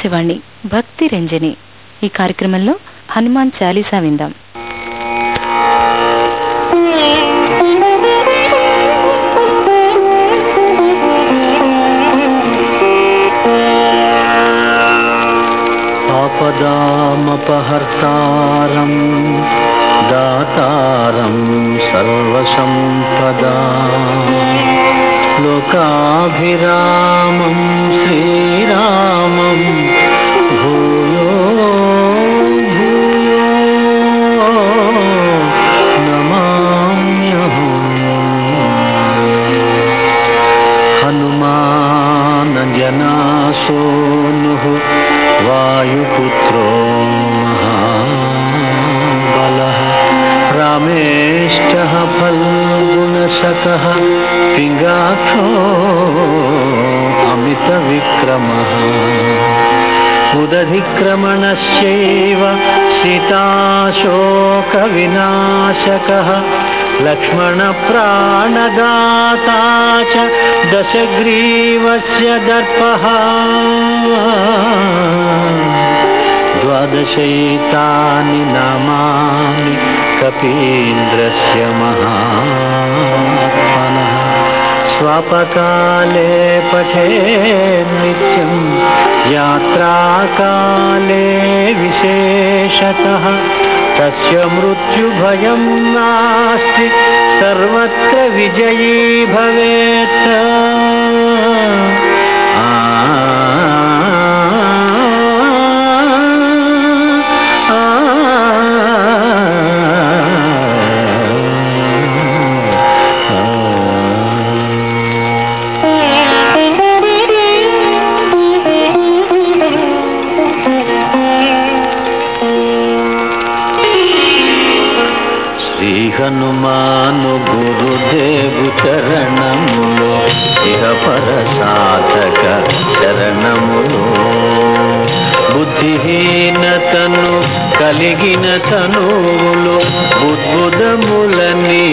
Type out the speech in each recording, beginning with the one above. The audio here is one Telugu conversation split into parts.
ఆకాశవాణి భక్తి రంజని. ఈ కార్యక్రమంలో హనుమాన్ చాలీసా విందాం. ఆపదామపహర్తారం దాతారం సర్వసంపదా. లోకాభిరామం उदधिक्रमणस्यैव सीताशोकविनाशकः लक्ष्मणप्राणदाता च दशग्रीवस्य दर्पः। द्वादशैतानि नामानि कपीन्द्रस्य महात्मनः। स्वापकाले पठे नित्यं। यात्राकाले विशेषतः। तस्य मृत्युभयं नास्ति। सर्वत्र विजयी भवेत् బుద్ధిహీనతను కలిగిన తనువులు బుద్బుదములని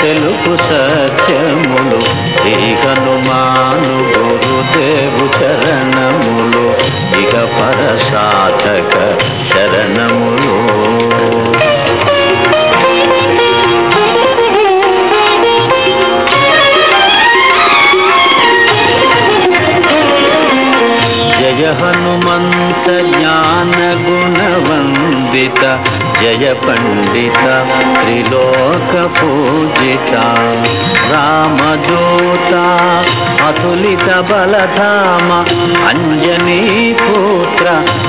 తెలుపు సత్యములు శ్రీ హనుమాను గురుదేవు చరణములు ఇక పర సాధక శరణములు. जय पण्डिता त्रिलोकपूजिता रामदूता अतुलितबलधाम अञ्जनीपुत्र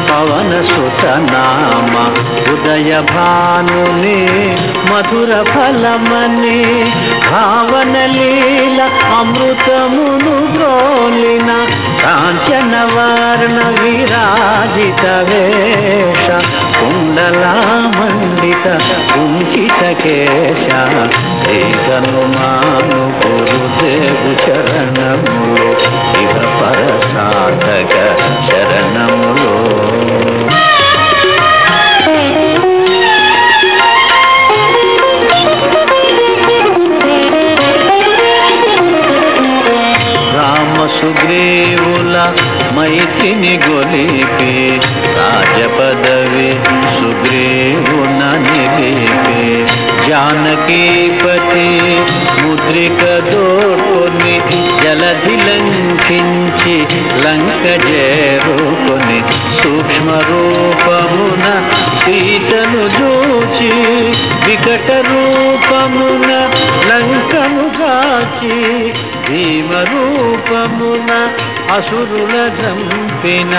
పవన సుత నామ ఉదయ భానుని మధుర ఫలమని భావన లీల అమృతమును గోలిన కాంచన వర్ణ విరాజిత వేష కుండలా మండిత కుంచిత కేశ శ్రీ హనుమాను గురుదేవు చరణము ఇహ పర సాధక శరణములు సుగ్రీవుల మైతిని గొలిపే రాజపదవి సుగ్రీవున నిలిపే. జానకీపతి ముద్రిక దోర్కొని జలధి లంకించి లంక చేరుకొని సూక్ష్మ రూపమున సీతను చూచి వికట రూపమున లంకను కాచి భీమరూపమున అసురుల చంపిన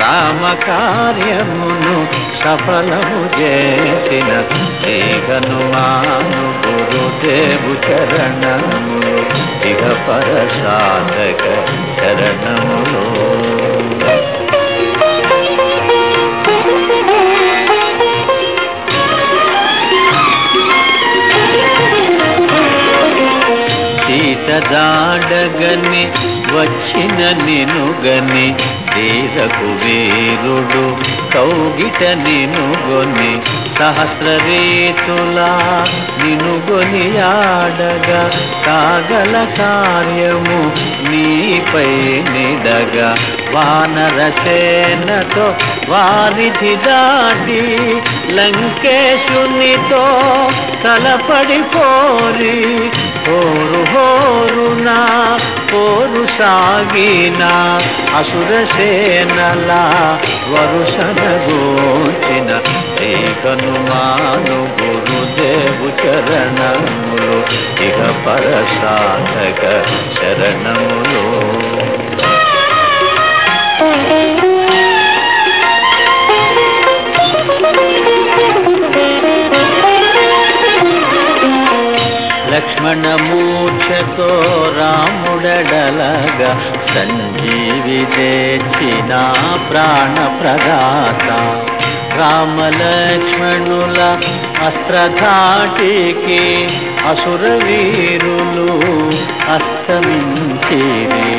రామ కార్యమును సఫలము చేసిన శ్రీహనుమాను గురుదేవు చరణములు ఇహ పర సాధక చరణములు. దాడగని వచ్చిన నినుగని తీరకు వీరుడు కౌగిట నినుగొని సహస్ర రీతులా నినుగొని ఆడగా కాగల కార్యము నీపై నిడగా వానరసేనతో వారిధి దాటి లంకేశునితో తలపడిపోరి హోరు హోరునా పోరు సాగిన అసురసేనల వరుసన గోచిన ఏకనుమాను గురుదేవు చరణములు ఇక పరసాధక శరణములు. లక్ష్మణమూర్ఛతో రాముడడలగా సంజీవి తెచ్చిన ప్రాణ ప్రదాత రామలక్ష్మణుల అస్త్రధాటికి అసురవీరులు అస్తమించిరి.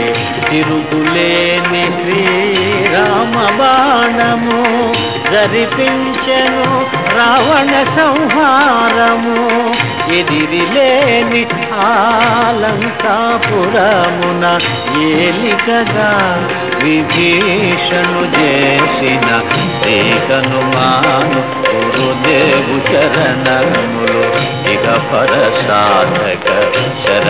తిరుగులేని శ్రీరామ బాణము జరిపించను రావణ సంహారము ఎదిరిలేని ఆలంకాపురమున ఏలికగా విభీషణు చేసిన ఏకనుమాను గురుదేవు చరణములు ఇక పరసాధక శరణములు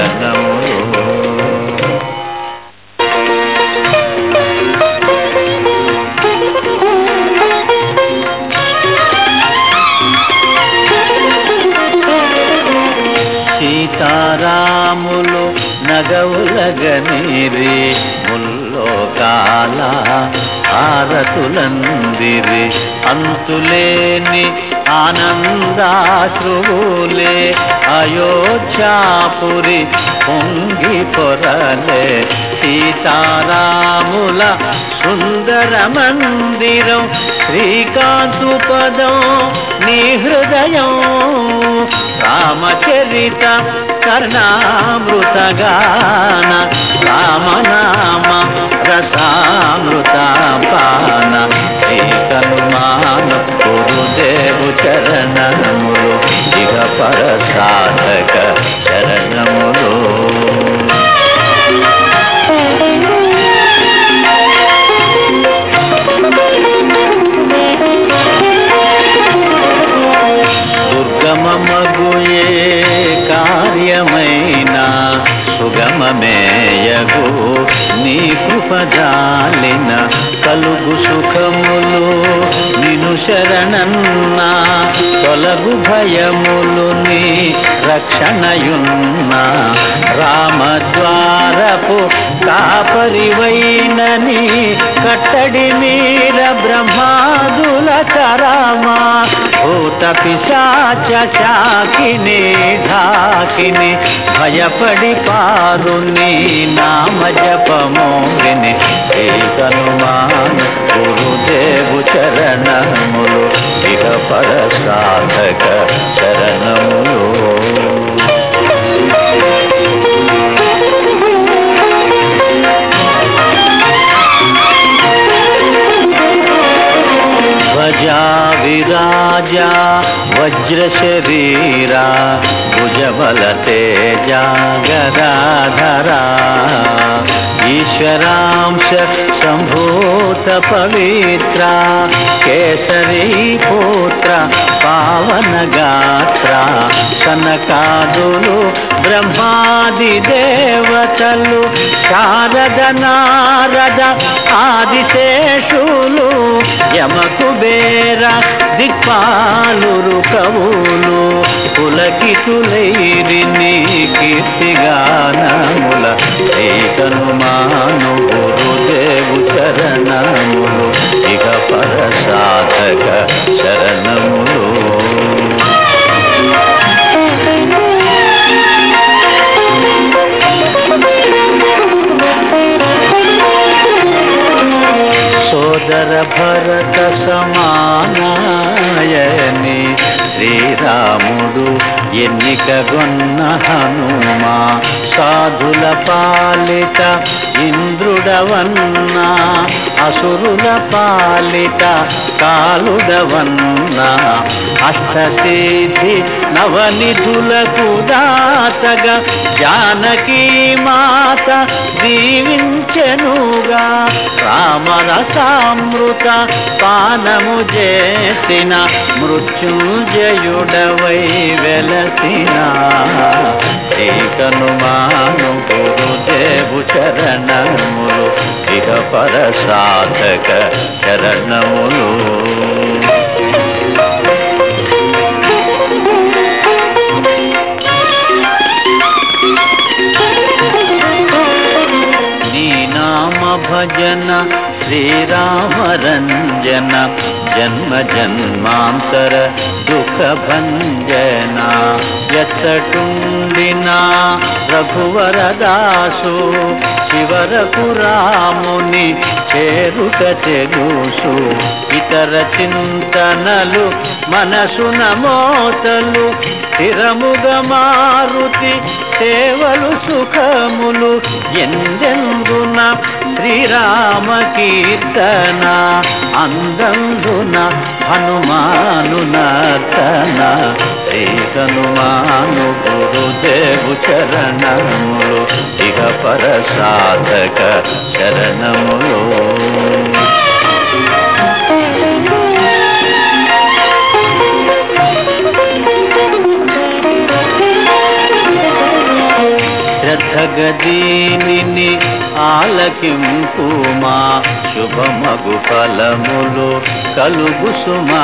ఆరతులందిరి అంతులేని ఆనందాశ్రువులే అయోధ్యాపురి పొంగి పొరలే సీతారాముల సుందర మందిరం శ్రీకాంతు పదం నీ హృదయం రామచరిత కర్ణామృతగాన రామనామ రసామృత పాన ఏకనుమాన గురుదేవు చరణములు ఇక పరసాధక చరణము కృపజాలిన కలుగు సుఖములు కలగు భయములు నీ రక్షణయున్న. రామద్వారపు కాపరివైనని కట్టడి మీర బ్రహ్మాదుల కరామా. భూత పిశాచ చాకిని ఢాకిని భయపడి పారు నీ నామ జపమోరిని ఏకనుమాన్ గురుదేవు చరణములు ఇక పరసాధక శరణములు ధ్వజా విరాజా వజ్ర శరీరా భుజబల తేజ గదాధరా ఈశ్వరాంశ సంభూత పవిత్ర కేసరీ పుత్ర పావన గాత్ర కనకాదులు బ్రహ్మాది దేవతలు శారద నారద ఆదిశేషులు యమకుబేర దిక్పాలురు కవులు పులకితులైరి నీ కీర్తిగానముల ఏకనుమా ఏకనుమాను గురుదేవు శరణములు ఇక పర సాధక శరణములు సోదర భరత సమానాయని శ్రీరాముడు ఎన్నికగొన్న హనుమా సాధుల పాలిట ఇంద్రుడవన్నా అసురుల పాలిట కాలుడవన్నా. అష్టసిద్ధి నవనిధులకు దాతగా జానకీ మాత దీవించెనుగా. రామరసామృత పానము చేసిన మృత్యుంజయుడవై వెలసిన. ఏకనుమాను గురుదేవు చరణములు ఇక పర సాధక చరణములు. జన శ్రీరామరంజన జన్మ జన్మాంతర దుఃఖభంజన భంజన రఘువరదాసు చివరకు రాముని చేరుట చెగుసు ఇతర చింతనలు మనసున మోతలు స్థిరముగా మారుతి సేవలు సుఖములు ఎందెన్ శ్రీరామ కీర్తన అందందున హనుమాను నర్తన శ్రీ హనుమాను గురుదేవు చరణములు ఇక పర సాధక చరణములు శ్రద్ధగదీనిని ఆలకింపుమా శుభమగు ఫలములు కలుగు సుమా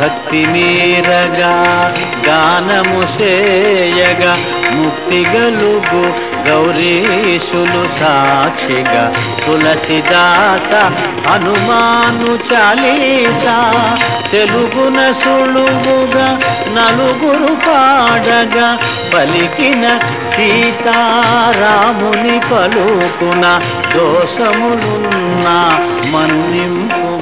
భక్తి మీరగా గానము చేయగా ముక్తి గలుగు గౌరీశులు సాక్షిగా తులసిదాత హనుమాను చాలీస. తెలుగున సులువుగా నలుగురు పాడగా పలికిన సీతారాముని పలుకున దోషములున్న మన్నింపు